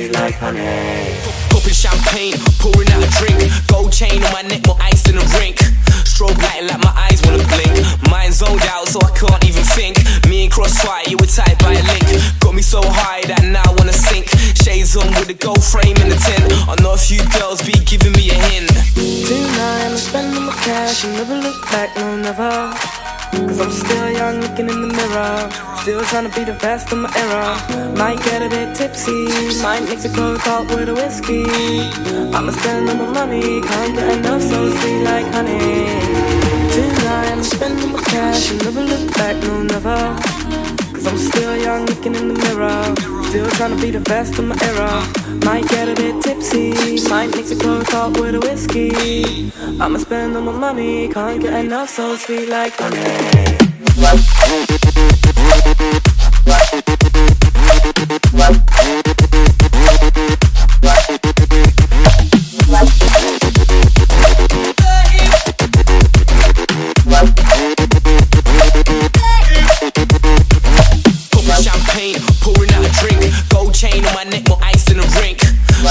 sweet like honey. Popping champagne, pouring out a drink. Gold chain on my neck, more ice in a rink. Strobe light like my eyes wanna blink. Mind zoned out, so I can't even think. Me and Crossfire, you were tied by a link. Got me so high that now I wanna sink. Shades on with a gold frame in the tent. I know a few girls be giving me a hint. Tonight I'm spending my cash and never look back, no never. Cause I'm still young looking in the mirror. Still trying to be the best of my era. Might get a bit tipsy, might mix a cold talk with a whiskey. I'ma spend all my money, can't get enough, so sweet like honey. Tonight I'm spending my cash and never look back, no never. Cause I'm still young looking in the mirror. Still trying to be the best of my era. Might get a bit tipsy, might mix a talk with a whiskey. I'ma spend all my money, can't get enough, so sweet like honey. Pouring out a drink. Gold chain on my neck, more ice in a rink.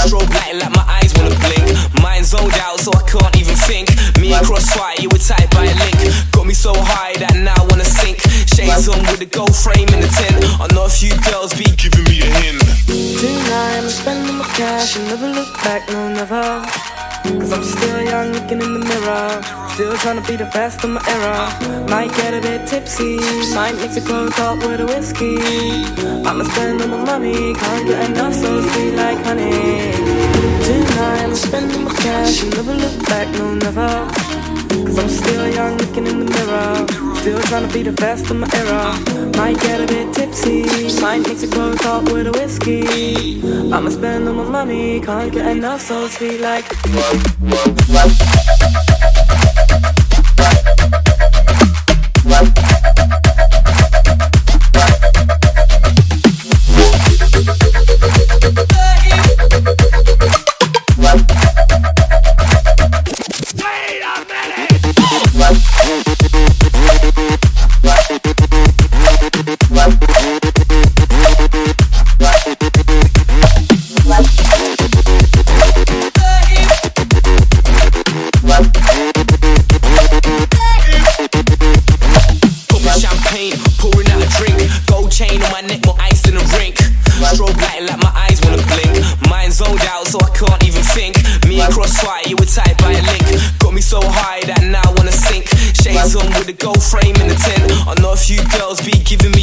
Strobe light like my eyes wanna blink. Mind zoned out, so I can't even think. Me and Crossfire, you were tied by a link. Got me so high that now I wanna sink. Shades on with a gold frame in the tent. I know a few girls be giving me a hint. Tonight I'm spending my cash and never look back, no never. Cause I'm still young looking in the mirror. Still trying to be the best of my era. Might get a bit tipsy, might mix a cold talk with a whiskey. I'ma spend all my money, can't get enough, so sweet like honey. Tonight I'm spending my cash and never look back, no never. Cause I'm still young looking in the mirror. Still trying to be the best of my era. Might get a bit tipsy, might mix a cold talk with a whiskey. I'ma spend all my money, can't get enough, so sweet like. Thank you. Crossfire, you were tied by a link. Got me so high that now I wanna sink. Shades on with a gold frame in the tent. I know a few girls be giving me.